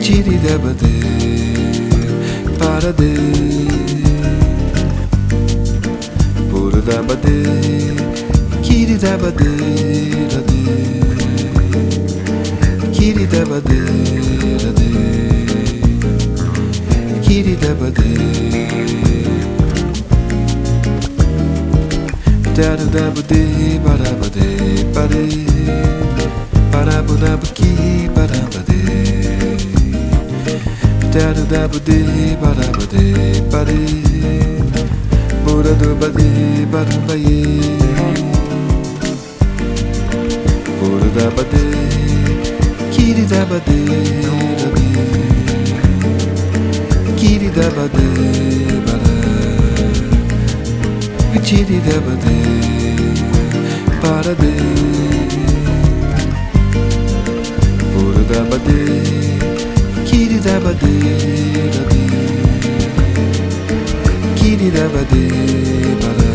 tiri de para de por da bater kiri da bater de kiri da bater de kiri da bater da da da bater para bater para para bater para bater da ba da ba ba da ba de da da da ba ba da ba de ba de ba da da ba de ba da ba ye ba da da ba de ki di da ba de da de ki di da ba de ba da Chiri da ba de para de por da ba de kiri da ba de da de kiri da ba de para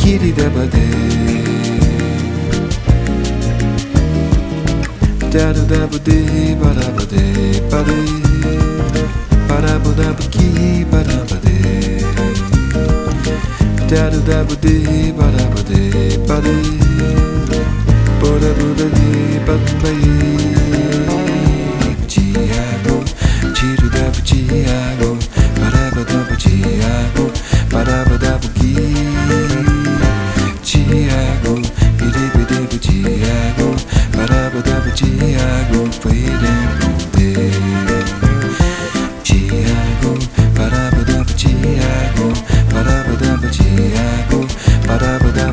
kiri da ba de da da da ba de ba de ba da ba ki ba de da da da ba de ba da ba de ba de ba da ba da de ba ba ye tiro da Tiago, paraba da Tiago, paraba da Tiago, piribe de Thiago, paraba da Thiago, foi ele Tiago, paraba da Thiago, paraba da Thiago, paraba da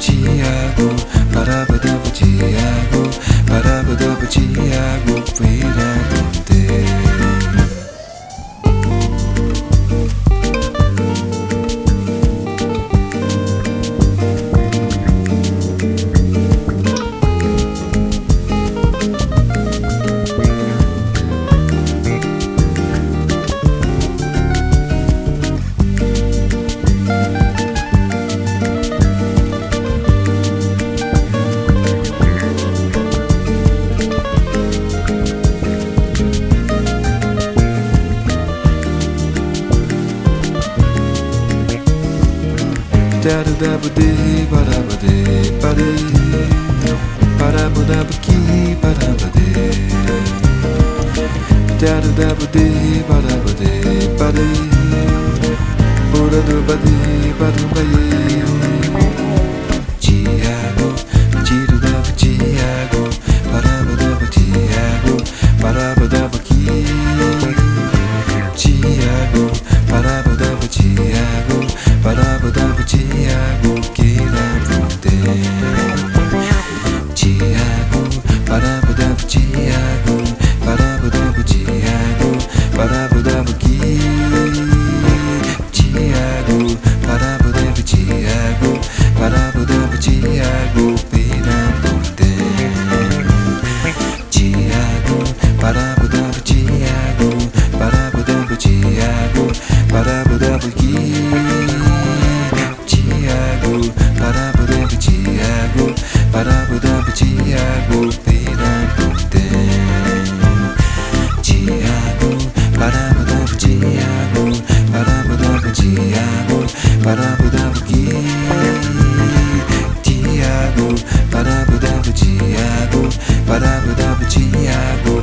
Tiago, paraba da da da da ba de ba da ba de ba de ba da ba da ba ki ba da da da ba de ba da ba da ba de ba da ba ye dia. Tiago, de amor, para budavo de para budavo que Tiago, para.